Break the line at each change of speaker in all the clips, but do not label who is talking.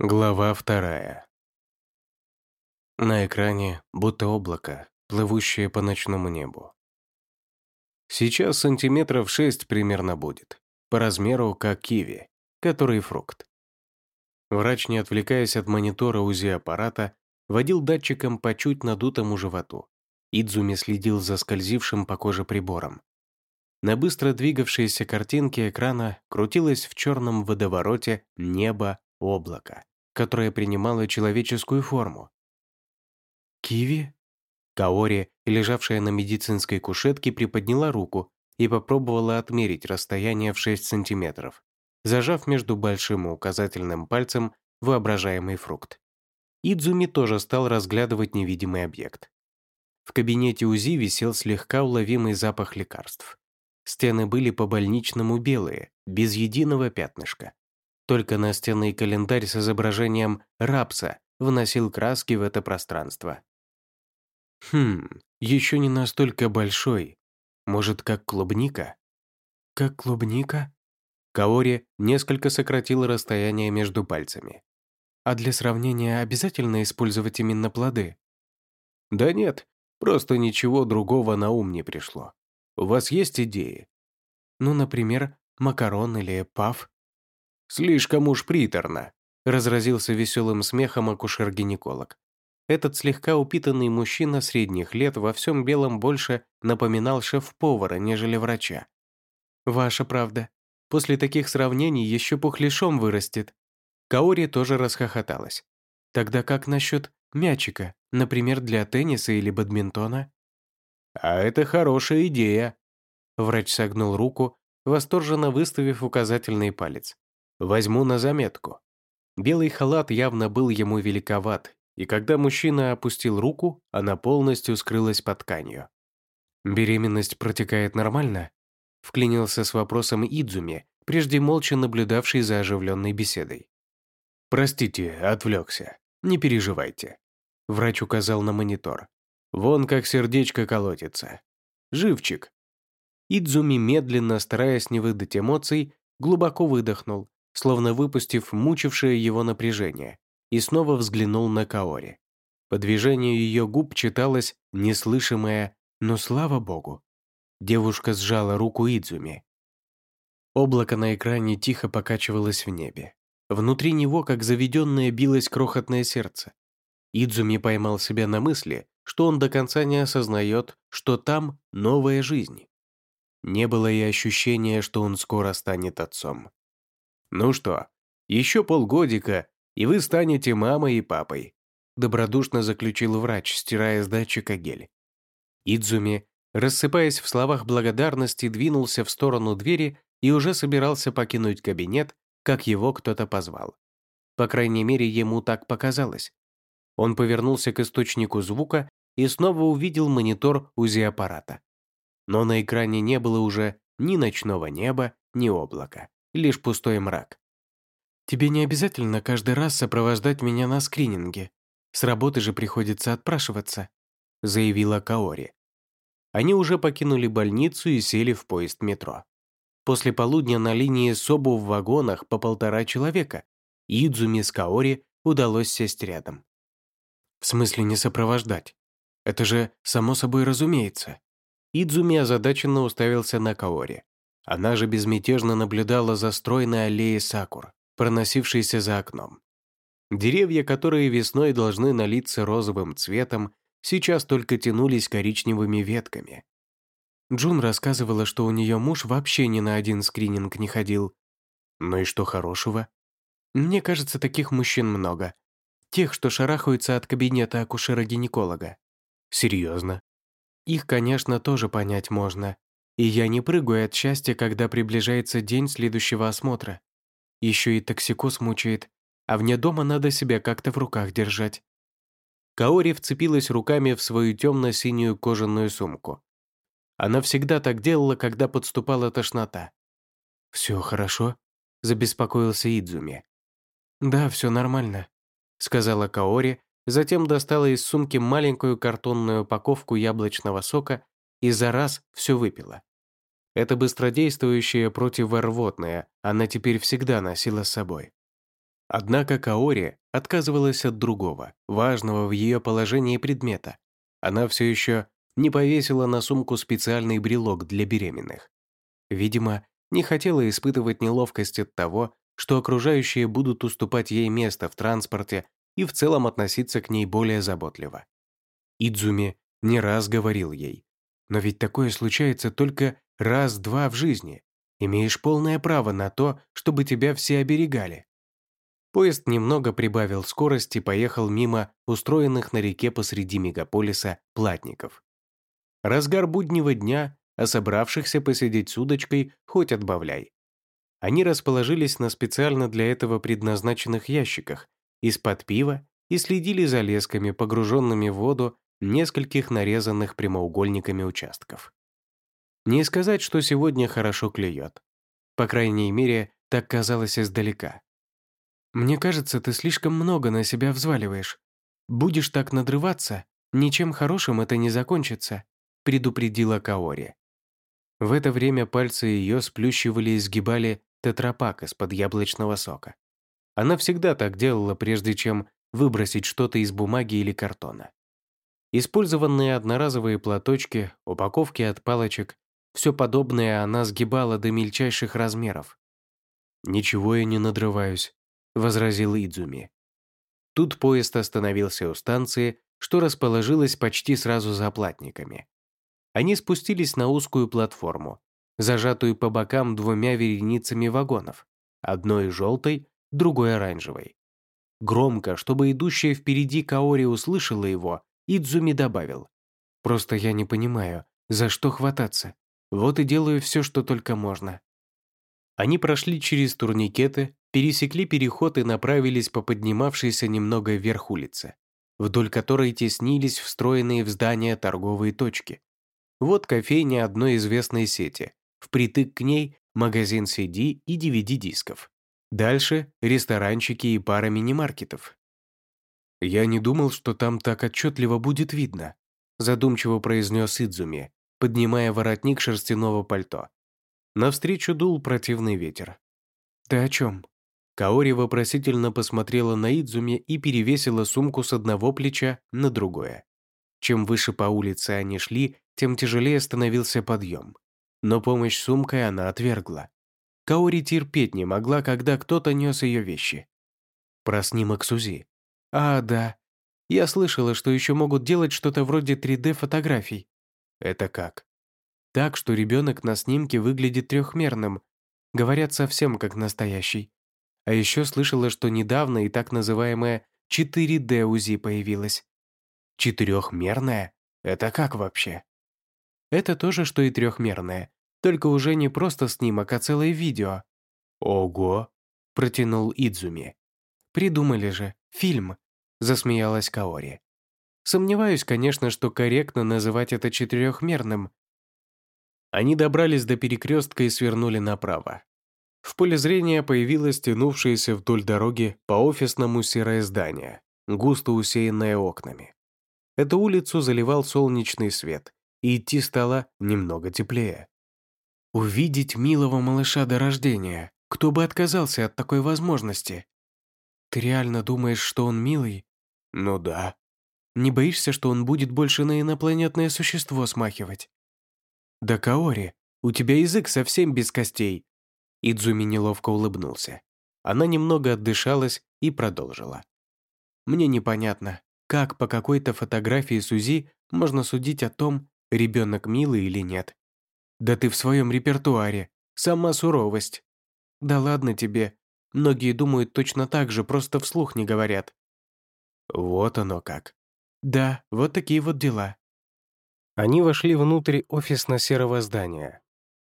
Глава вторая. На экране будто облако, плывущее по ночному небу. Сейчас сантиметров шесть примерно будет, по размеру как киви, который фрукт. Врач, не отвлекаясь от монитора УЗИ-аппарата, водил датчиком по чуть надутому животу. Идзуми следил за скользившим по коже прибором. На быстро двигавшейся картинке экрана крутилось в черном водовороте небо облако, которое принимало человеческую форму. «Киви?» Каори, лежавшая на медицинской кушетке, приподняла руку и попробовала отмерить расстояние в 6 сантиметров, зажав между большим и указательным пальцем воображаемый фрукт. Идзуми тоже стал разглядывать невидимый объект. В кабинете УЗИ висел слегка уловимый запах лекарств. Стены были по-больничному белые, без единого пятнышка. Только настенный календарь с изображением рапса вносил краски в это пространство. Хм, еще не настолько большой. Может, как клубника? Как клубника? Каори несколько сократила расстояние между пальцами. А для сравнения обязательно использовать именно плоды? Да нет, просто ничего другого на ум не пришло. У вас есть идеи? Ну, например, макарон или паф? «Слишком уж приторно», – разразился веселым смехом акушер-гинеколог. Этот слегка упитанный мужчина средних лет во всем белом больше напоминал шеф-повара, нежели врача. «Ваша правда. После таких сравнений еще пухляшом вырастет». Каори тоже расхохоталась. «Тогда как насчет мячика, например, для тенниса или бадминтона?» «А это хорошая идея». Врач согнул руку, восторженно выставив указательный палец. Возьму на заметку. Белый халат явно был ему великоват, и когда мужчина опустил руку, она полностью скрылась под тканью. «Беременность протекает нормально?» Вклинился с вопросом Идзуми, прежде молча наблюдавший за оживленной беседой. «Простите, отвлекся. Не переживайте». Врач указал на монитор. «Вон как сердечко колотится. Живчик». Идзуми, медленно, стараясь не выдать эмоций, глубоко выдохнул словно выпустив мучившее его напряжение, и снова взглянул на Каори. По движению ее губ читалось неслышимое «но слава богу». Девушка сжала руку Идзуми. Облако на экране тихо покачивалось в небе. Внутри него, как заведенное, билось крохотное сердце. Идзуми поймал себя на мысли, что он до конца не осознает, что там новая жизнь. Не было и ощущения, что он скоро станет отцом. «Ну что, еще полгодика, и вы станете мамой и папой», добродушно заключил врач, стирая с датчика гель. Идзуми, рассыпаясь в словах благодарности, двинулся в сторону двери и уже собирался покинуть кабинет, как его кто-то позвал. По крайней мере, ему так показалось. Он повернулся к источнику звука и снова увидел монитор УЗИ-аппарата. Но на экране не было уже ни ночного неба, ни облака лишь пустой мрак. «Тебе не обязательно каждый раз сопровождать меня на скрининге. С работы же приходится отпрашиваться», — заявила Каори. Они уже покинули больницу и сели в поезд метро. После полудня на линии Собу в вагонах по полтора человека. Идзуми с Каори удалось сесть рядом. «В смысле не сопровождать? Это же само собой разумеется». Идзуми озадаченно уставился на Каори. Она же безмятежно наблюдала за стройной аллеей сакур, проносившейся за окном. Деревья, которые весной должны налиться розовым цветом, сейчас только тянулись коричневыми ветками. Джун рассказывала, что у нее муж вообще ни на один скрининг не ходил. Ну и что хорошего? Мне кажется, таких мужчин много. Тех, что шарахаются от кабинета акушера-гинеколога. Серьезно? Их, конечно, тоже понять можно. И я не прыгаю от счастья, когда приближается день следующего осмотра. Еще и токсикоз мучает, а вне дома надо себя как-то в руках держать. Каори вцепилась руками в свою темно-синюю кожаную сумку. Она всегда так делала, когда подступала тошнота. «Все хорошо?» – забеспокоился Идзуми. «Да, все нормально», – сказала Каори, затем достала из сумки маленькую картонную упаковку яблочного сока и за раз все выпила. Это быстродействующее противорвотное она теперь всегда носила с собой. Однако Каори отказывалась от другого, важного в ее положении предмета. Она все еще не повесила на сумку специальный брелок для беременных. Видимо, не хотела испытывать неловкость от того, что окружающие будут уступать ей место в транспорте и в целом относиться к ней более заботливо. Идзуми не раз говорил ей, «Но ведь такое случается только раз-два в жизни. Имеешь полное право на то, чтобы тебя все оберегали». Поезд немного прибавил скорость и поехал мимо устроенных на реке посреди мегаполиса платников. Разгар буднего дня, а собравшихся посидеть с удочкой хоть отбавляй. Они расположились на специально для этого предназначенных ящиках из-под пива и следили за лесками, погруженными в воду нескольких нарезанных прямоугольниками участков. Не сказать, что сегодня хорошо клюет. По крайней мере, так казалось издалека. «Мне кажется, ты слишком много на себя взваливаешь. Будешь так надрываться, ничем хорошим это не закончится», предупредила Каори. В это время пальцы ее сплющивали и сгибали тетрапак из-под яблочного сока. Она всегда так делала, прежде чем выбросить что-то из бумаги или картона. Использованные одноразовые платочки, упаковки от палочек, все подобное она сгибала до мельчайших размеров. «Ничего я не надрываюсь», — возразил Идзуми. Тут поезд остановился у станции, что расположилась почти сразу за платниками. Они спустились на узкую платформу, зажатую по бокам двумя вереницами вагонов, одной желтой, другой оранжевой. Громко, чтобы идущая впереди Каори услышала его, Идзуми добавил. «Просто я не понимаю, за что хвататься. Вот и делаю все, что только можно». Они прошли через турникеты, пересекли переход и направились по поднимавшейся немного вверх улице, вдоль которой теснились встроенные в здание торговые точки. Вот кофейня одной известной сети, Впритык к ней магазин CD и DVD-дисков. Дальше ресторанчики и пара мини-маркетов. «Я не думал, что там так отчетливо будет видно», задумчиво произнес Идзуми, поднимая воротник шерстяного пальто. Навстречу дул противный ветер. «Ты о чем?» Каори вопросительно посмотрела на Идзуми и перевесила сумку с одного плеча на другое. Чем выше по улице они шли, тем тяжелее становился подъем но помощь сумкой она отвергла. Каори терпеть не могла, когда кто-то нес ее вещи. Про снимок Сузи. А, да. Я слышала, что еще могут делать что-то вроде 3D-фотографий. Это как? Так, что ребенок на снимке выглядит трехмерным. Говорят, совсем как настоящий. А еще слышала, что недавно и так называемая 4D УЗИ появилась. Четырехмерная? Это как вообще? Это то же, что и трехмерное, только уже не просто снимок, а целое видео. «Ого!» – протянул Идзуми. «Придумали же, фильм», – засмеялась Каори. «Сомневаюсь, конечно, что корректно называть это четырехмерным». Они добрались до перекрестка и свернули направо. В поле зрения появилось тянувшееся вдоль дороги по офисному серое здание, густо усеянное окнами. Эту улицу заливал солнечный свет, и идти стало немного теплее. Увидеть милого малыша до рождения. Кто бы отказался от такой возможности? Ты реально думаешь, что он милый? Ну да. Не боишься, что он будет больше на инопланетное существо смахивать? Да, Каори, у тебя язык совсем без костей. Идзуми неловко улыбнулся. Она немного отдышалась и продолжила. Мне непонятно, как по какой-то фотографии Сузи можно судить о том, ребенок милый или нет. Да ты в своем репертуаре, сама суровость. Да ладно тебе, многие думают точно так же, просто вслух не говорят. Вот оно как. Да, вот такие вот дела. Они вошли внутрь офисно-серого здания.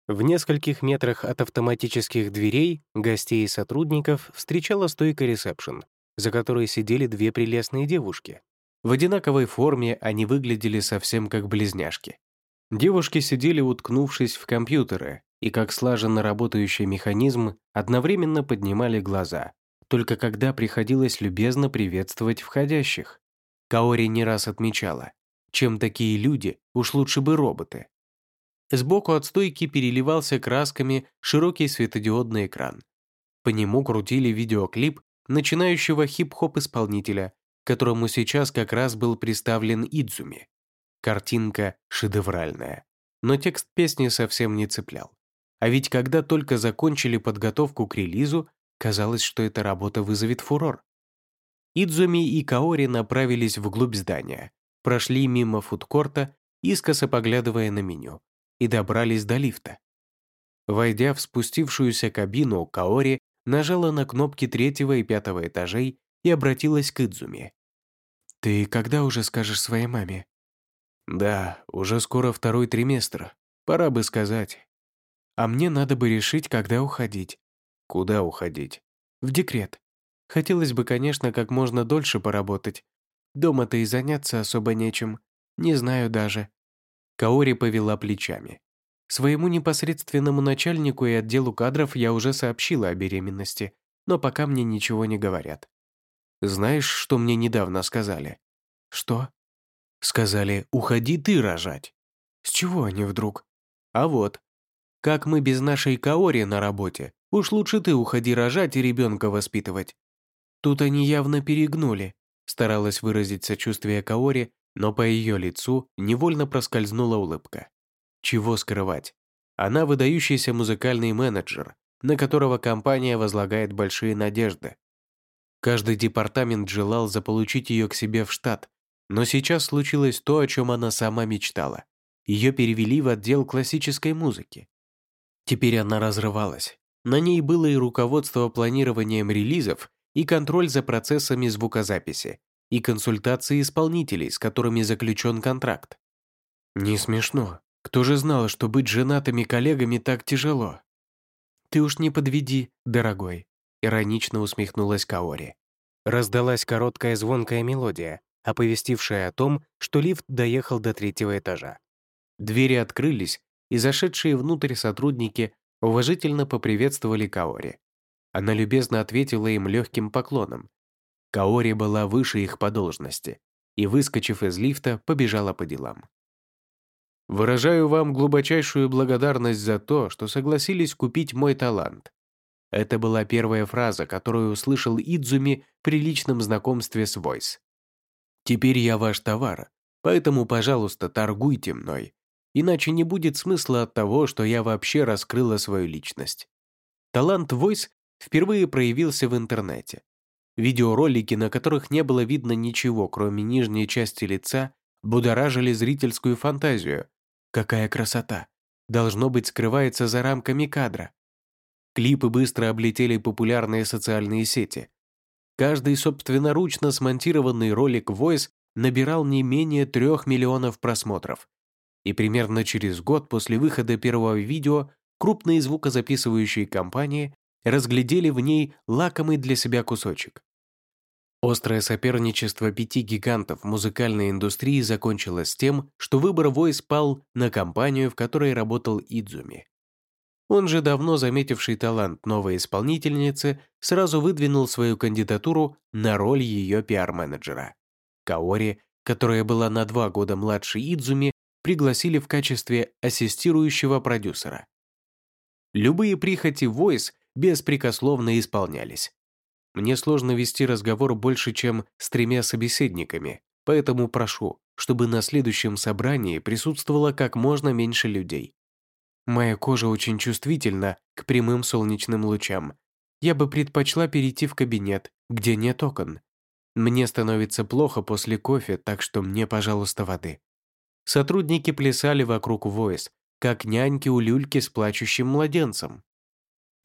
В нескольких метрах от автоматических дверей гостей и сотрудников встречала стойка ресепшн, за которой сидели две прелестные девушки. В одинаковой форме они выглядели совсем как близняшки. Девушки сидели, уткнувшись в компьютеры, и как слаженно работающий механизм одновременно поднимали глаза, только когда приходилось любезно приветствовать входящих. Каори не раз отмечала, чем такие люди, уж лучше бы роботы. Сбоку от стойки переливался красками широкий светодиодный экран. По нему крутили видеоклип начинающего хип-хоп-исполнителя, которому сейчас как раз был представлен Идзуми. Картинка шедевральная, но текст песни совсем не цеплял. А ведь когда только закончили подготовку к релизу, казалось, что эта работа вызовет фурор. Идзуми и Каори направились вглубь здания, прошли мимо фудкорта, искоса поглядывая на меню, и добрались до лифта. Войдя в спустившуюся кабину, Каори нажала на кнопки третьего и пятого этажей и обратилась к Идзуми. «Ты когда уже скажешь своей маме?» «Да, уже скоро второй триместр. Пора бы сказать. А мне надо бы решить, когда уходить». «Куда уходить?» «В декрет. Хотелось бы, конечно, как можно дольше поработать. Дома-то и заняться особо нечем. Не знаю даже». Каори повела плечами. Своему непосредственному начальнику и отделу кадров я уже сообщила о беременности, но пока мне ничего не говорят. Знаешь, что мне недавно сказали? Что? Сказали, уходи ты рожать. С чего они вдруг? А вот. Как мы без нашей Каори на работе? Уж лучше ты уходи рожать и ребенка воспитывать. Тут они явно перегнули. Старалась выразить сочувствие Каори, но по ее лицу невольно проскользнула улыбка. Чего скрывать? Она выдающийся музыкальный менеджер, на которого компания возлагает большие надежды. Каждый департамент желал заполучить ее к себе в штат, но сейчас случилось то, о чем она сама мечтала. Ее перевели в отдел классической музыки. Теперь она разрывалась. На ней было и руководство планированием релизов, и контроль за процессами звукозаписи, и консультации исполнителей, с которыми заключен контракт. Не смешно. Кто же знал, что быть женатыми коллегами так тяжело? Ты уж не подведи, дорогой. Иронично усмехнулась Каори. Раздалась короткая звонкая мелодия, оповестившая о том, что лифт доехал до третьего этажа. Двери открылись, и зашедшие внутрь сотрудники уважительно поприветствовали Каори. Она любезно ответила им легким поклоном. Каори была выше их по должности и, выскочив из лифта, побежала по делам. «Выражаю вам глубочайшую благодарность за то, что согласились купить мой талант. Это была первая фраза, которую услышал Идзуми при личном знакомстве с Voice. «Теперь я ваш товар, поэтому, пожалуйста, торгуйте мной, иначе не будет смысла от того, что я вообще раскрыла свою личность». Талант Voice впервые проявился в интернете. Видеоролики, на которых не было видно ничего, кроме нижней части лица, будоражили зрительскую фантазию. Какая красота! Должно быть, скрывается за рамками кадра. Клипы быстро облетели популярные социальные сети. Каждый собственноручно смонтированный ролик Voice набирал не менее трех миллионов просмотров. И примерно через год после выхода первого видео крупные звукозаписывающие компании разглядели в ней лакомый для себя кусочек. Острое соперничество пяти гигантов музыкальной индустрии закончилось тем, что выбор Voice пал на компанию, в которой работал Идзуми. Он же, давно заметивший талант новой исполнительницы, сразу выдвинул свою кандидатуру на роль ее пиар-менеджера. Каори, которая была на два года младше Идзуми, пригласили в качестве ассистирующего продюсера. Любые прихоти Voice беспрекословно исполнялись. Мне сложно вести разговор больше, чем с тремя собеседниками, поэтому прошу, чтобы на следующем собрании присутствовало как можно меньше людей. Моя кожа очень чувствительна к прямым солнечным лучам. Я бы предпочла перейти в кабинет, где нет окон. Мне становится плохо после кофе, так что мне, пожалуйста, воды. Сотрудники плясали вокруг Войс, как няньки у люльки с плачущим младенцем.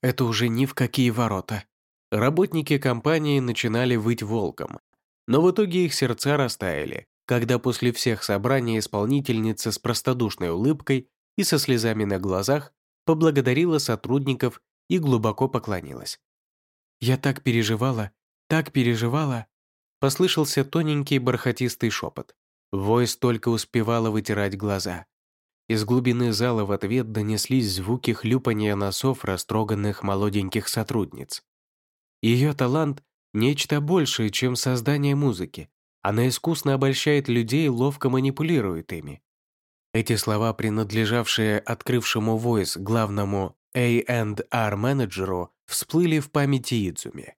Это уже ни в какие ворота. Работники компании начинали выть волком. Но в итоге их сердца растаяли, когда после всех собраний исполнительница с простодушной улыбкой и со слезами на глазах поблагодарила сотрудников и глубоко поклонилась. «Я так переживала, так переживала!» Послышался тоненький бархатистый шепот. Войс только успевала вытирать глаза. Из глубины зала в ответ донеслись звуки хлюпания носов растроганных молоденьких сотрудниц. Ее талант — нечто большее, чем создание музыки. Она искусно обольщает людей ловко манипулирует ими. Эти слова, принадлежавшие открывшему Voice главному A&R менеджеру, всплыли в памяти Идзуми.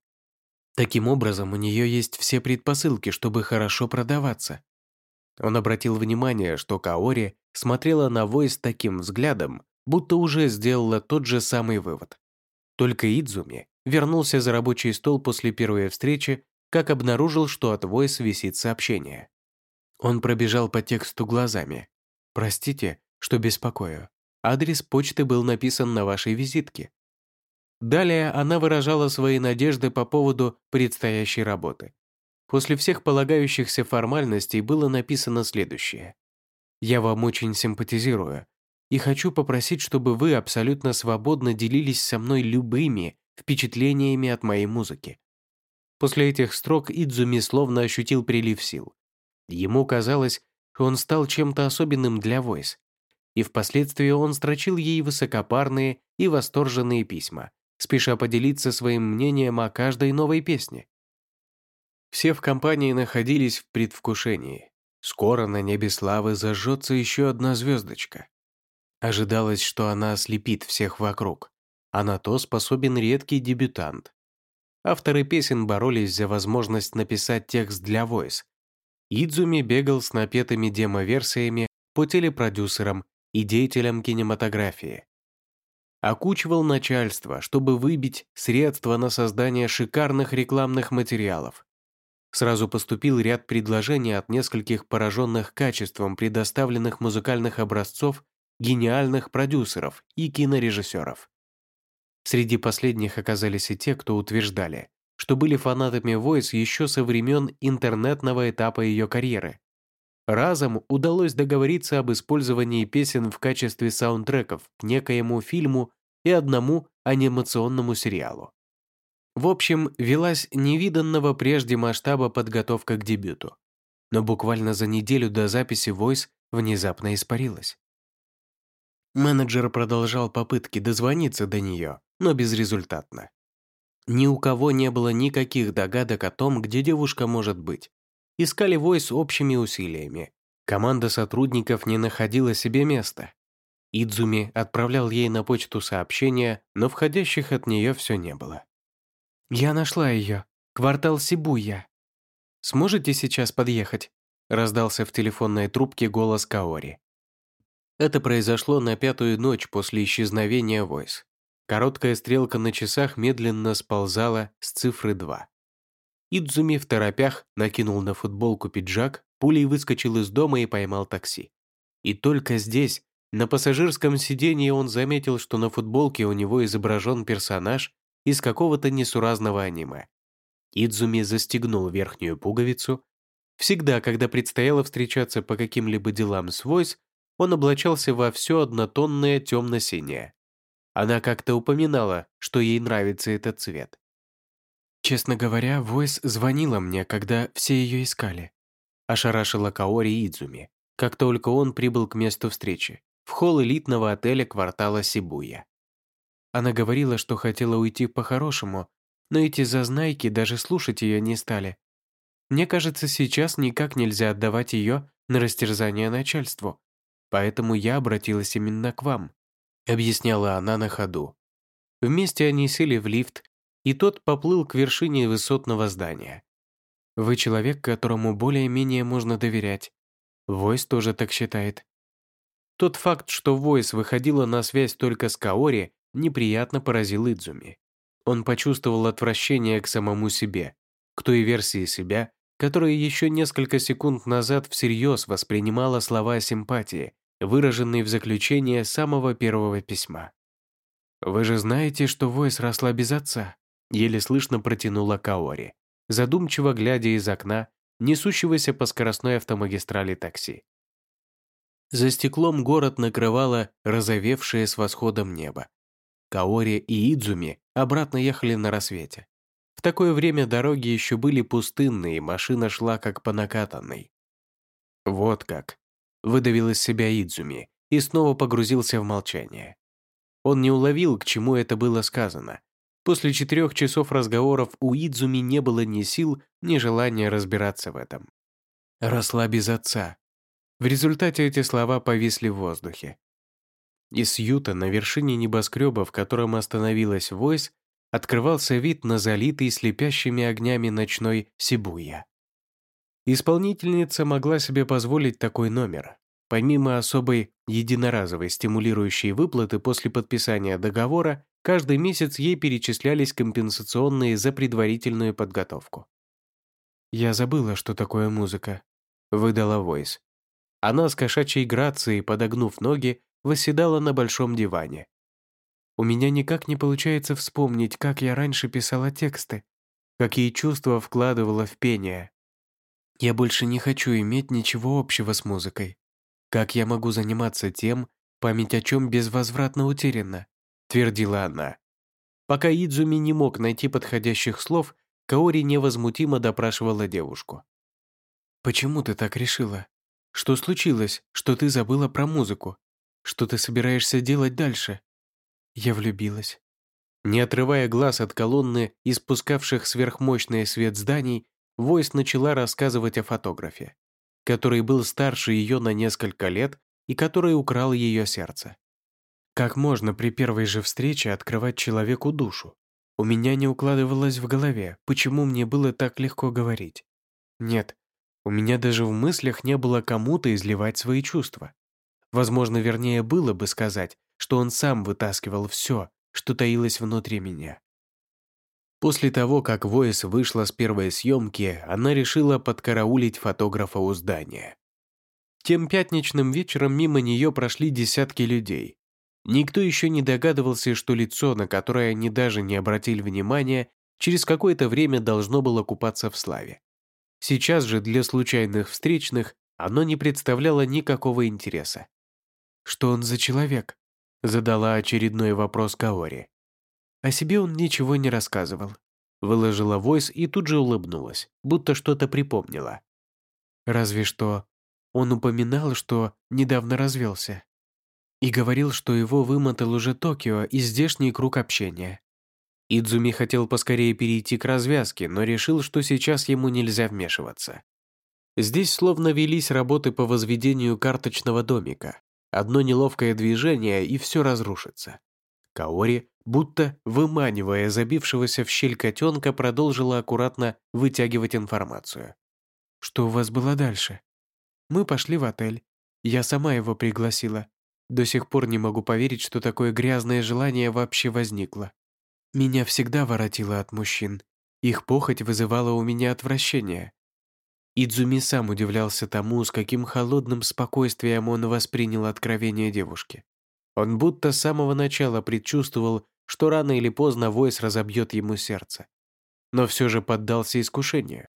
Таким образом, у нее есть все предпосылки, чтобы хорошо продаваться. Он обратил внимание, что Каори смотрела на Войс таким взглядом, будто уже сделала тот же самый вывод. Только Идзуми вернулся за рабочий стол после первой встречи, как обнаружил, что от Войс висит сообщение. Он пробежал по тексту глазами. «Простите, что беспокою. Адрес почты был написан на вашей визитке. Далее она выражала свои надежды по поводу предстоящей работы. После всех полагающихся формальностей было написано следующее. «Я вам очень симпатизирую и хочу попросить, чтобы вы абсолютно свободно делились со мной любыми впечатлениями от моей музыки». После этих строк Идзуми словно ощутил прилив сил. Ему казалось, что он стал чем-то особенным для Войс, и впоследствии он строчил ей высокопарные и восторженные письма, спеша поделиться своим мнением о каждой новой песне. Все в компании находились в предвкушении. Скоро на небе славы зажжется еще одна звездочка. Ожидалось, что она ослепит всех вокруг, а на то способен редкий дебютант. Авторы песен боролись за возможность написать текст для Voice. Идзуми бегал с напетыми демо-версиями по телепродюсерам и деятелям кинематографии окучивал начальство, чтобы выбить средства на создание шикарных рекламных материалов. Сразу поступил ряд предложений от нескольких пораженных качеством предоставленных музыкальных образцов гениальных продюсеров и кинорежиссеров. Среди последних оказались и те, кто утверждали, что были фанатами Voice еще со времен интернетного этапа ее карьеры. Разом удалось договориться об использовании песен в качестве саундтреков к некоему фильму и одному анимационному сериалу. В общем, велась невиданного прежде масштаба подготовка к дебюту. Но буквально за неделю до записи Voice внезапно испарилась. Менеджер продолжал попытки дозвониться до нее, но безрезультатно. Ни у кого не было никаких догадок о том, где девушка может быть. Искали Войс общими усилиями. Команда сотрудников не находила себе места. Идзуми отправлял ей на почту сообщения, но входящих от нее все не было. «Я нашла ее. Квартал Сибуя. Сможете сейчас подъехать?» раздался в телефонной трубке голос Каори. Это произошло на пятую ночь после исчезновения Войс. Короткая стрелка на часах медленно сползала с цифры 2. Идзуми в торопях накинул на футболку пиджак, пулей выскочил из дома и поймал такси. И только здесь, на пассажирском сиденье, он заметил, что на футболке у него изображен персонаж из какого-то несуразного аниме. Идзуми застегнул верхнюю пуговицу. Всегда, когда предстояло встречаться по каким-либо делам с Войс, он облачался во все однотонное темно-синее. Она как-то упоминала, что ей нравится этот цвет. Честно говоря, Войс звонила мне, когда все ее искали. Ошарашила Каори Идзуми, как только он прибыл к месту встречи, в холл элитного отеля квартала Сибуя. Она говорила, что хотела уйти по-хорошему, но эти зазнайки даже слушать ее не стали. Мне кажется, сейчас никак нельзя отдавать ее на растерзание начальству, поэтому я обратилась именно к вам», объясняла она на ходу. Вместе они сели в лифт и тот поплыл к вершине высотного здания. Вы человек, которому более-менее можно доверять. Войс тоже так считает. Тот факт, что Войс выходила на связь только с Каори, неприятно поразил Идзуми. Он почувствовал отвращение к самому себе, к той версии себя, которая еще несколько секунд назад всерьез воспринимала слова симпатии, выраженные в заключение самого первого письма. «Вы же знаете, что Войс росла без отца?» Еле слышно протянула Каори, задумчиво глядя из окна, несущегося по скоростной автомагистрали такси. За стеклом город накрывало розовевшее с восходом небо. Каори и Идзуми обратно ехали на рассвете. В такое время дороги еще были пустынные, машина шла как по накатанной. «Вот как», — выдавил из себя Идзуми и снова погрузился в молчание. Он не уловил, к чему это было сказано, После четырех часов разговоров у Идзуми не было ни сил, ни желания разбираться в этом. Росла без отца. В результате эти слова повисли в воздухе. Из Юта на вершине небоскреба, в котором остановилась Войс, открывался вид на залитый слепящими огнями ночной Сибуя. Исполнительница могла себе позволить такой номер. Помимо особой единоразовой стимулирующей выплаты после подписания договора, каждый месяц ей перечислялись компенсационные за предварительную подготовку. «Я забыла, что такое музыка», — выдала Войс. Она с кошачьей грацией, подогнув ноги, восседала на большом диване. «У меня никак не получается вспомнить, как я раньше писала тексты, какие чувства вкладывала в пение. Я больше не хочу иметь ничего общего с музыкой. Как я могу заниматься тем, память о чем безвозвратно утеряна?» — твердила она. Пока Идзуми не мог найти подходящих слов, Каори невозмутимо допрашивала девушку. «Почему ты так решила? Что случилось, что ты забыла про музыку? Что ты собираешься делать дальше?» Я влюбилась. Не отрывая глаз от колонны, испускавших сверхмощный свет зданий, Войс начала рассказывать о фотографе, который был старше ее на несколько лет и который украл ее сердце. Как можно при первой же встрече открывать человеку душу? У меня не укладывалось в голове, почему мне было так легко говорить. Нет, у меня даже в мыслях не было кому-то изливать свои чувства. Возможно, вернее было бы сказать, что он сам вытаскивал все, что таилось внутри меня. После того, как Войс вышла с первой съемки, она решила подкараулить фотографа у здания. Тем пятничным вечером мимо нее прошли десятки людей. Никто еще не догадывался, что лицо, на которое они даже не обратили внимания, через какое-то время должно было купаться в славе. Сейчас же для случайных встречных оно не представляло никакого интереса. «Что он за человек?» – задала очередной вопрос Каори. О себе он ничего не рассказывал. Выложила войс и тут же улыбнулась, будто что-то припомнила. Разве что он упоминал, что недавно развелся. И говорил, что его вымотал уже Токио и здешний круг общения. Идзуми хотел поскорее перейти к развязке, но решил, что сейчас ему нельзя вмешиваться. Здесь словно велись работы по возведению карточного домика. Одно неловкое движение, и все разрушится. Каори будто, выманивая забившегося в щель котенка, продолжила аккуратно вытягивать информацию. «Что у вас было дальше?» «Мы пошли в отель. Я сама его пригласила. До сих пор не могу поверить, что такое грязное желание вообще возникло. Меня всегда воротило от мужчин. Их похоть вызывала у меня отвращение. Идзуми сам удивлялся тому, с каким холодным спокойствием он воспринял откровение девушки. Он будто с самого начала предчувствовал, что рано или поздно Войс разобьет ему сердце. Но все же поддался искушению.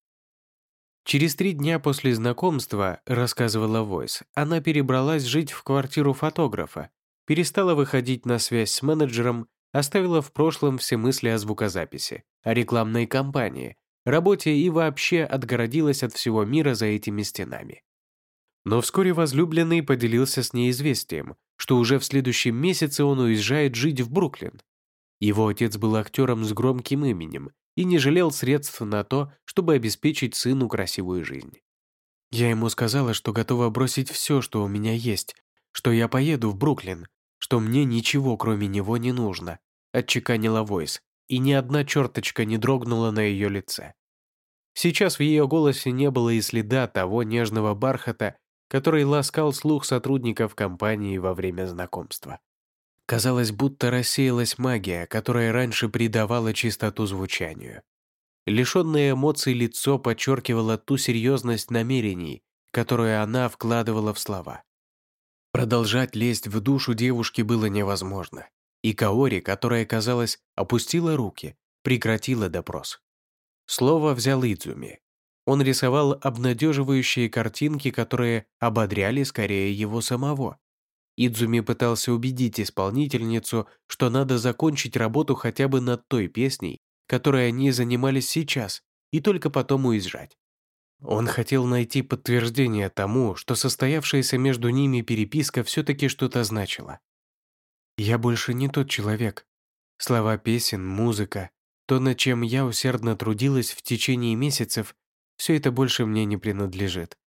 Через три дня после знакомства, рассказывала Войс, она перебралась жить в квартиру фотографа, перестала выходить на связь с менеджером, оставила в прошлом все мысли о звукозаписи, о рекламной кампании, работе и вообще отгородилась от всего мира за этими стенами. Но вскоре возлюбленный поделился с ней известием, что уже в следующем месяце он уезжает жить в Бруклин. Его отец был актером с громким именем и не жалел средств на то, чтобы обеспечить сыну красивую жизнь. Я ему сказала, что готова бросить все, что у меня есть, что я поеду в Бруклин, что мне ничего кроме него не нужно, отчеканила Войс, и ни одна черточка не дрогнула на ее лице. Сейчас в ее голосе не было и следа того нежного бархата, который ласкал слух сотрудников компании во время знакомства. Казалось, будто рассеялась магия, которая раньше придавала чистоту звучанию. Лишенное эмоций лицо подчеркивало ту серьезность намерений, которую она вкладывала в слова. Продолжать лезть в душу девушки было невозможно, и Каори, которая, казалось, опустила руки, прекратила допрос. Слово взял Идзуми. Он рисовал обнадеживающие картинки, которые ободряли скорее его самого. Идзуми пытался убедить исполнительницу, что надо закончить работу хотя бы над той песней, которой они занимались сейчас, и только потом уезжать. Он хотел найти подтверждение тому, что состоявшаяся между ними переписка все-таки что-то значила. «Я больше не тот человек. Слова песен, музыка, то, над чем я усердно трудилась в течение месяцев, все это больше мне не принадлежит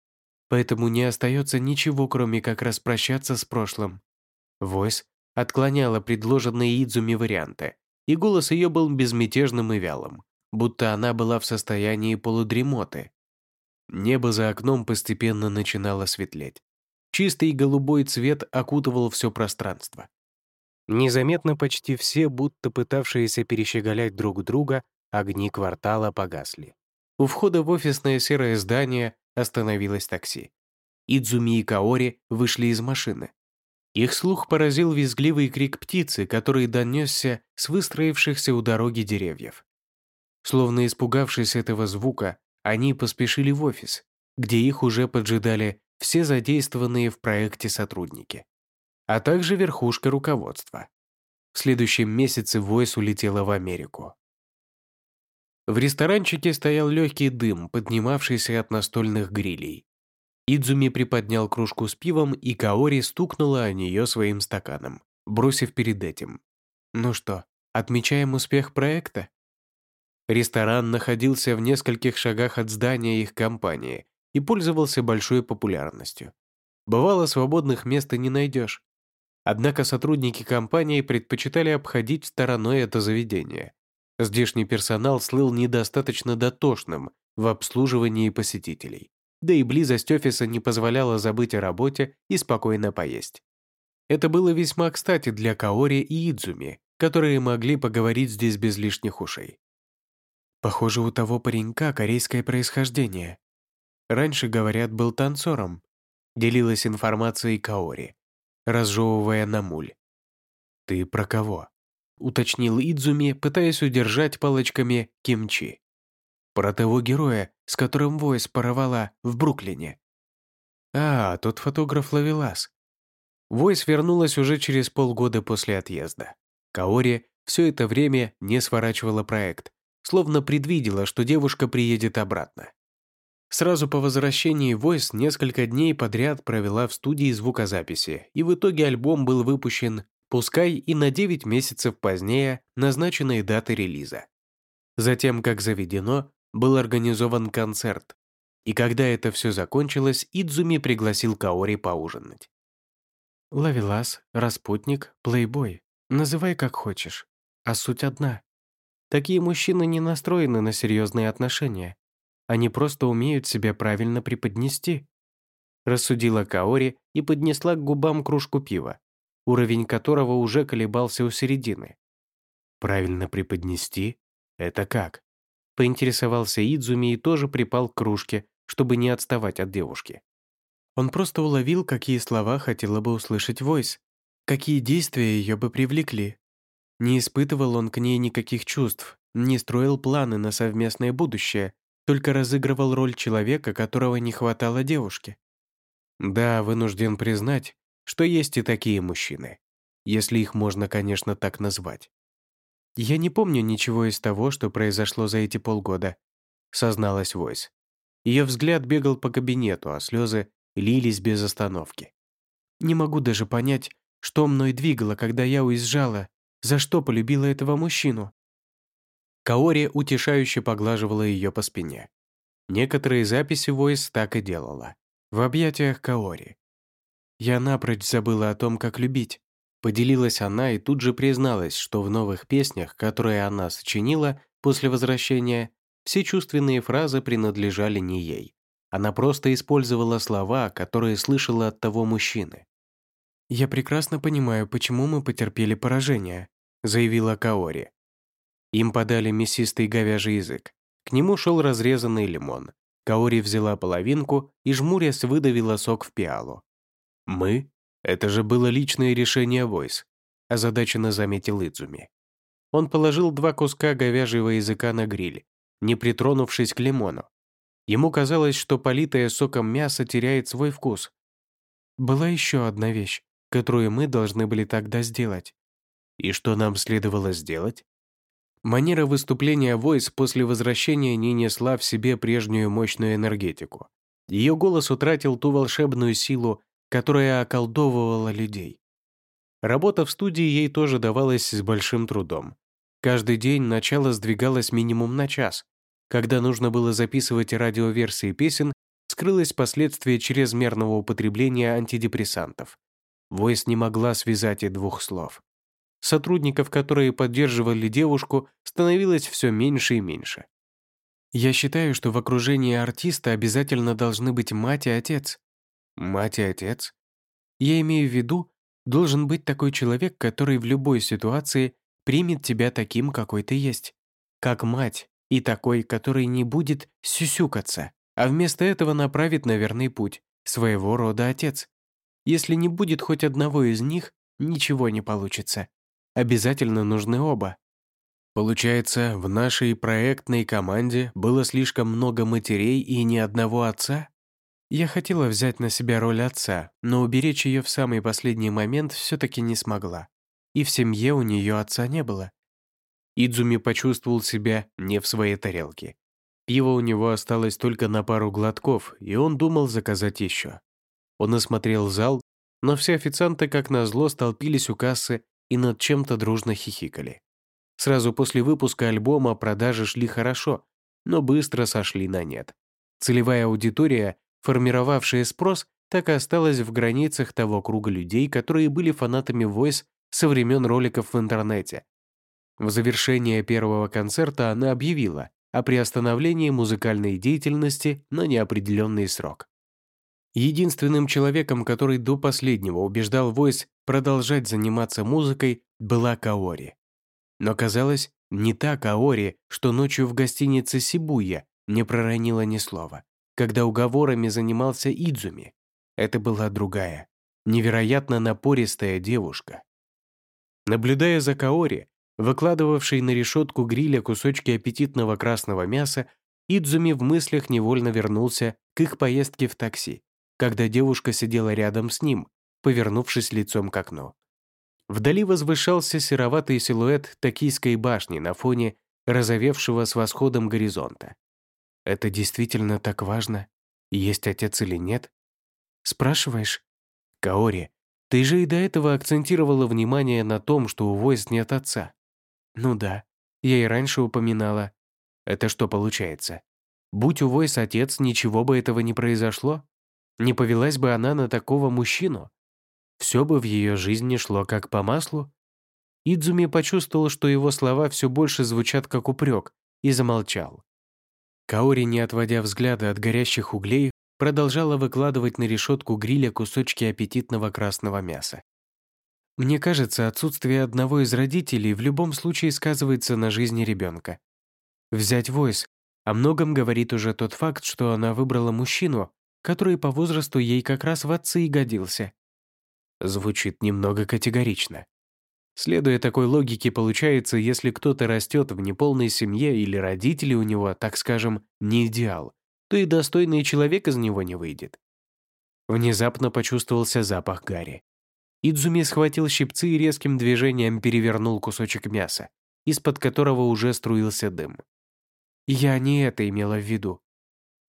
поэтому не остается ничего, кроме как распрощаться с прошлым. Войс отклоняла предложенные Идзуми варианты, и голос ее был безмятежным и вялым, будто она была в состоянии полудремоты. Небо за окном постепенно начинало светлеть. Чистый голубой цвет окутывал все пространство. Незаметно почти все, будто пытавшиеся перещеголять друг друга, огни квартала погасли. У входа в офисное серое здание остановилось такси. Идзуми и Каори вышли из машины. Их слух поразил визгливый крик птицы, который донесся с выстроившихся у дороги деревьев. Словно испугавшись этого звука, они поспешили в офис, где их уже поджидали все задействованные в проекте сотрудники, а также верхушка руководства. В следующем месяце Войс улетела в Америку. В ресторанчике стоял легкий дым, поднимавшийся от настольных грилей. Идзуми приподнял кружку с пивом, и Каори стукнула о нее своим стаканом, бросив перед этим. «Ну что, отмечаем успех проекта?» Ресторан находился в нескольких шагах от здания их компании и пользовался большой популярностью. Бывало, свободных мест и не найдешь. Однако сотрудники компании предпочитали обходить стороной это заведение, Здешний персонал слыл недостаточно дотошным в обслуживании посетителей, да и близость офиса не позволяла забыть о работе и спокойно поесть. Это было весьма кстати для Каори и Идзуми, которые могли поговорить здесь без лишних ушей. Похоже, у того паренька корейское происхождение. Раньше, говорят, был танцором. Делилась информацией Каори, разжевывая на муль. «Ты про кого?» уточнил Идзуми, пытаясь удержать палочками кимчи. Про того героя, с которым Войс порвала в Бруклине. А, тот фотограф Лавелас. Войс вернулась уже через полгода после отъезда. Каори все это время не сворачивала проект, словно предвидела, что девушка приедет обратно. Сразу по возвращении Войс несколько дней подряд провела в студии звукозаписи, и в итоге альбом был выпущен пускай и на 9 месяцев позднее назначенной даты релиза. Затем, как заведено, был организован концерт, и когда это все закончилось, Идзуми пригласил Каори поужинать. «Лавелас, распутник, плейбой, называй как хочешь, а суть одна. Такие мужчины не настроены на серьезные отношения, они просто умеют себя правильно преподнести», рассудила Каори и поднесла к губам кружку пива уровень которого уже колебался у середины. «Правильно преподнести? Это как?» Поинтересовался Идзуми и тоже припал к кружке, чтобы не отставать от девушки. Он просто уловил, какие слова хотела бы услышать Войс, какие действия ее бы привлекли. Не испытывал он к ней никаких чувств, не строил планы на совместное будущее, только разыгрывал роль человека, которого не хватало девушке. Да, вынужден признать, что есть и такие мужчины, если их можно, конечно, так назвать. «Я не помню ничего из того, что произошло за эти полгода», созналась Войс. Ее взгляд бегал по кабинету, а слезы лились без остановки. «Не могу даже понять, что мной двигало, когда я уезжала, за что полюбила этого мужчину». Каори утешающе поглаживала ее по спине. Некоторые записи Войс так и делала. В объятиях Каори. Я напрочь забыла о том, как любить. Поделилась она и тут же призналась, что в новых песнях, которые она сочинила после возвращения, все чувственные фразы принадлежали не ей. Она просто использовала слова, которые слышала от того мужчины. «Я прекрасно понимаю, почему мы потерпели поражение», заявила Каори. Им подали мясистый говяжий язык. К нему шел разрезанный лимон. Каори взяла половинку и, жмурясь, выдавила сок в пиалу. «Мы? Это же было личное решение Войс», озадаченно заметил Идзуми. Он положил два куска говяжьего языка на гриль, не притронувшись к лимону. Ему казалось, что политое соком мясо теряет свой вкус. Была еще одна вещь, которую мы должны были тогда сделать. И что нам следовало сделать? Манера выступления Войс после возвращения не несла в себе прежнюю мощную энергетику. Ее голос утратил ту волшебную силу, которая околдовывала людей. Работа в студии ей тоже давалась с большим трудом. Каждый день начало сдвигалось минимум на час. Когда нужно было записывать радиоверсии песен, скрылось последствие чрезмерного употребления антидепрессантов. Войс не могла связать и двух слов. Сотрудников, которые поддерживали девушку, становилось все меньше и меньше.
Я считаю, что в окружении артиста обязательно должны быть мать и отец.
Мать и отец?
Я имею в виду, должен быть такой человек, который в любой ситуации примет тебя таким, какой ты есть. Как мать, и такой, который не будет сюсюкаться, а вместо этого направит на верный путь, своего рода отец. Если не будет хоть одного из них, ничего не получится. Обязательно нужны оба.
Получается, в нашей проектной команде было слишком много матерей и ни одного отца?
Я хотела взять на себя роль отца, но уберечь ее в самый последний момент все-таки не смогла. И в семье у нее отца не было.
Идзуми почувствовал себя не в своей тарелке. Пива у него осталось только на пару глотков, и он думал заказать еще. Он осмотрел зал, но все официанты, как назло, столпились у кассы и над чем-то дружно хихикали. Сразу после выпуска альбома продажи шли хорошо, но быстро сошли на нет. Целевая аудитория, формировавшая спрос, так и осталась в границах того круга людей, которые были фанатами Voice со времен роликов в интернете. В завершение первого концерта она объявила о приостановлении музыкальной деятельности на неопределенный срок. Единственным человеком, который до последнего убеждал Войс продолжать заниматься музыкой, была Каори. Но казалось, не та Каори, что ночью в гостинице Сибуя не проронила ни слова, когда уговорами занимался Идзуми. Это была другая, невероятно напористая девушка. Наблюдая за Каори, выкладывавшей на решетку гриля кусочки аппетитного красного мяса, Идзуми в мыслях невольно вернулся к их поездке в такси когда девушка сидела рядом с ним, повернувшись лицом к окну. Вдали возвышался сероватый силуэт токийской башни на фоне разовевшего с восходом горизонта. Это действительно так важно? Есть отец или нет? Спрашиваешь? Каори, ты же и до этого акцентировала внимание на том, что у Войс нет отца. Ну да, я и раньше упоминала. Это что получается? Будь у Войс отец, ничего бы этого не произошло? Не повелась бы она на такого мужчину. Все бы в ее жизни шло как по маслу. Идзуми почувствовал, что его слова все больше звучат как упрек, и замолчал. Каори, не отводя взгляда от горящих углей, продолжала выкладывать на решетку гриля кусочки аппетитного красного мяса. Мне кажется, отсутствие одного из родителей в любом случае сказывается на жизни ребенка. Взять Войс, о многом говорит уже тот факт, что она выбрала мужчину, который по возрасту ей как раз в отцы и годился. Звучит немного категорично. Следуя такой логике, получается, если кто-то растет в неполной семье или родители у него, так скажем, не идеал, то и достойный человек из него не выйдет. Внезапно почувствовался запах гари. Идзуми схватил щипцы и резким движением перевернул кусочек мяса, из-под которого уже струился дым. Я не это имела в виду.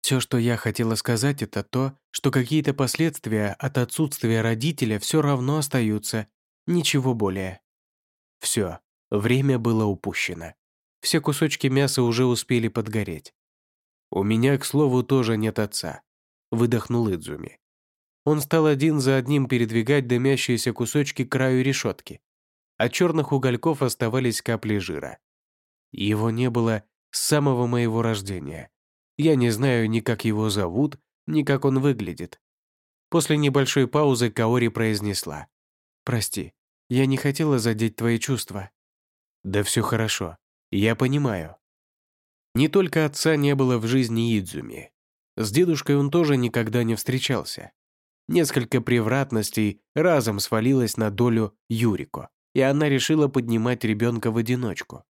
Все, что я хотела сказать, это то, что какие-то последствия от отсутствия родителя все равно остаются. Ничего более. Все, время было упущено. Все кусочки мяса уже успели подгореть. «У меня, к слову, тоже нет отца», — выдохнул Идзуми. Он стал один за одним передвигать дымящиеся кусочки к краю решетки. От черных угольков оставались капли жира. Его не было с самого моего рождения. Я не знаю ни как его зовут, ни как он выглядит. После небольшой паузы Каори произнесла. «Прости, я не хотела задеть твои чувства». «Да все хорошо, я понимаю». Не только отца не было в жизни Идзуми. С дедушкой он тоже никогда не встречался. Несколько превратностей разом свалилось на долю Юрико, и она решила поднимать ребенка в одиночку.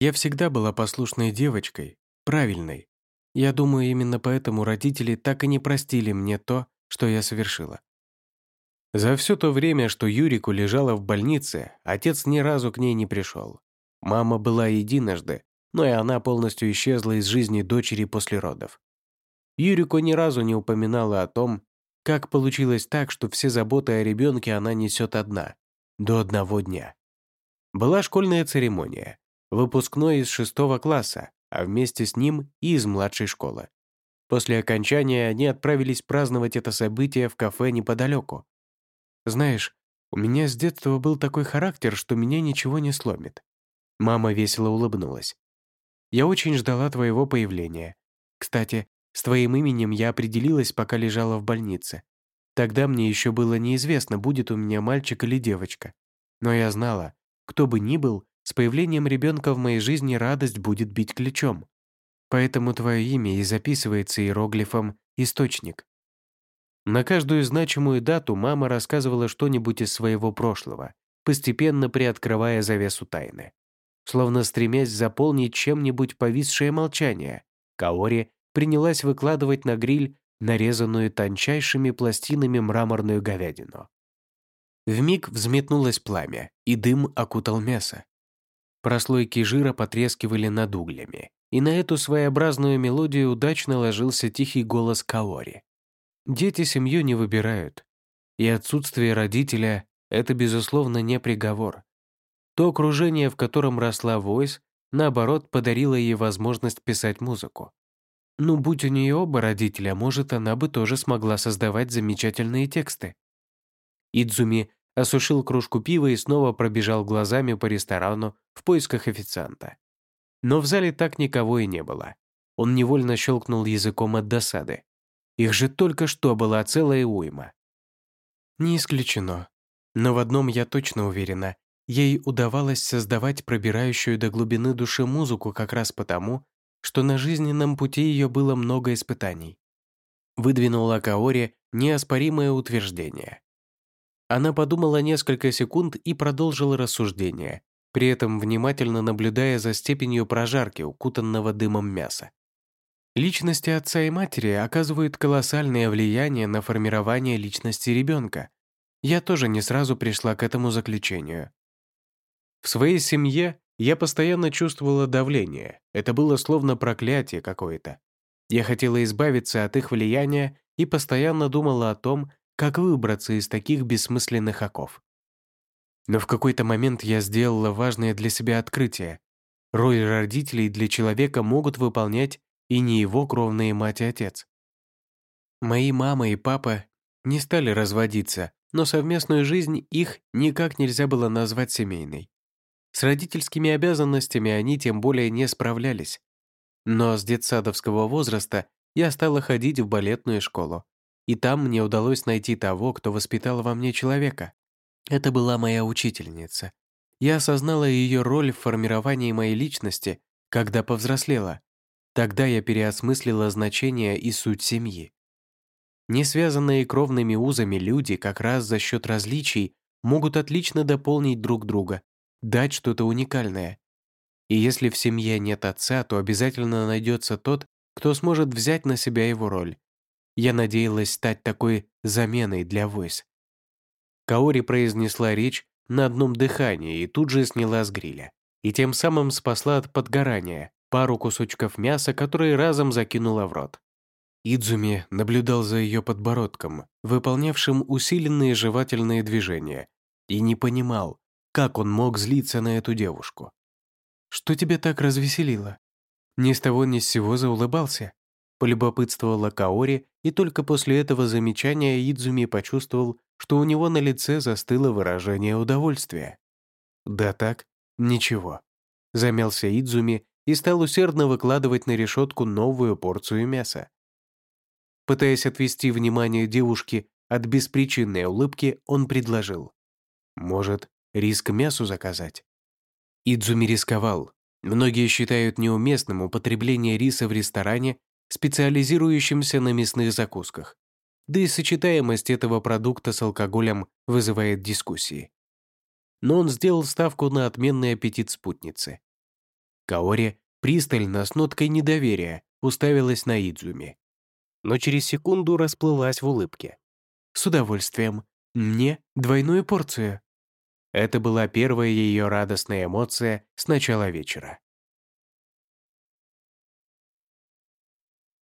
Я всегда была послушной девочкой, правильной, я думаю, именно поэтому родители так и не простили мне то, что я совершила. За все то время, что Юрику лежала в больнице, отец ни разу к ней не пришел. Мама была единожды, но и она полностью исчезла из жизни дочери после родов. Юрику ни разу не упоминала о том, как получилось так, что все заботы о ребенке она несет одна, до одного дня. Была школьная церемония, выпускной из шестого класса, а вместе с ним и из младшей школы. После окончания они отправились праздновать это событие в кафе неподалеку. Знаешь,
У меня с детства был такой характер, что меня ничего не сломит». Мама весело улыбнулась. «Я очень ждала твоего появления. Кстати, с твоим именем я определилась, пока лежала в больнице. Тогда мне еще было неизвестно, будет у меня мальчик или девочка. Но я знала, кто бы ни был, с появлением ребенка в моей жизни радость будет бить ключом. Поэтому твое имя и записывается иероглифом «Источник». На каждую значимую дату мама рассказывала что-нибудь из своего прошлого, постепенно приоткрывая завесу тайны. Словно стремясь заполнить чем-нибудь повисшее молчание, Каори принялась выкладывать на гриль нарезанную тончайшими пластинами мраморную говядину. Вмиг взметнулось пламя, и дым окутал мясо. Прослойки жира потрескивали над углями, и на эту своеобразную мелодию удачно ложился тихий голос Каори. Дети семью не выбирают, и отсутствие родителя — это, безусловно, не приговор. То окружение, в котором росла Войс, наоборот, подарило ей возможность писать музыку. Ну, будь у нее оба родителя, может, она бы тоже смогла создавать замечательные тексты. Идзуми осушил кружку пива и снова пробежал глазами по ресторану в поисках официанта. Но в зале так никого и не было. Он невольно щелкнул языком от досады. Их же только что была целая уйма. Не исключено. Но в одном я точно уверена. Ей удавалось создавать пробирающую до глубины души музыку как раз потому, что на жизненном пути ее было много испытаний. Выдвинула Каори неоспоримое утверждение. Она подумала несколько секунд и продолжила рассуждение, при этом внимательно наблюдая за степенью прожарки укутанного дымом мяса. Личности отца и матери оказывают колоссальное влияние на формирование личности ребенка. Я тоже не сразу пришла к этому заключению. В своей семье я постоянно чувствовала давление. Это было словно проклятие какое-то. Я хотела избавиться от их влияния и постоянно думала о том, как выбраться из таких бессмысленных оков. Но в какой-то момент я сделала важное для себя открытие. Роль родителей для человека могут выполнять и не его кровные мать и отец. Мои мама и папа не стали разводиться, но совместную жизнь их никак нельзя было назвать семейной. С родительскими обязанностями они тем более не справлялись. Но с детсадовского возраста я стала ходить в балетную школу. И там мне удалось найти того, кто воспитал во мне человека. Это была моя учительница. Я осознала ее роль в формировании моей личности, когда повзрослела. Тогда я переосмыслила значение и суть семьи. Не связанные кровными узами люди как раз за счет различий могут отлично дополнить друг друга дать что-то уникальное. И если в семье нет отца, то обязательно найдется тот, кто сможет взять на себя его роль. Я надеялась стать такой заменой для Войс. Каори произнесла речь на одном дыхании и тут же сняла с гриля. И тем самым спасла от подгорания пару кусочков мяса, которые разом закинула в рот. Идзуми наблюдал за ее подбородком, выполнявшим усиленные жевательные движения, и не понимал, как он мог злиться на эту девушку? «Что тебя так развеселило?» Ни с того ни с сего заулыбался. Полюбопытствовала Каори, и только после этого замечания Идзуми почувствовал, что у него на лице застыло выражение удовольствия. «Да так, ничего», — замялся Идзуми и стал усердно выкладывать на решетку новую порцию мяса. Пытаясь отвести внимание девушки от беспричинной улыбки, он предложил. «Может, Риск мясу заказать. Идзуми рисковал. Многие считают неуместным употребление риса в ресторане, специализирующемся на мясных закусках. Да и сочетаемость этого продукта с алкоголем вызывает дискуссии. Но он сделал ставку на отменный аппетит спутницы. Каори пристально, с ноткой недоверия, уставилась на Идзуми. Но через секунду расплылась в улыбке. «С удовольствием. Мне двойную порцию». Это была первая ее радостная эмоция с начала вечера.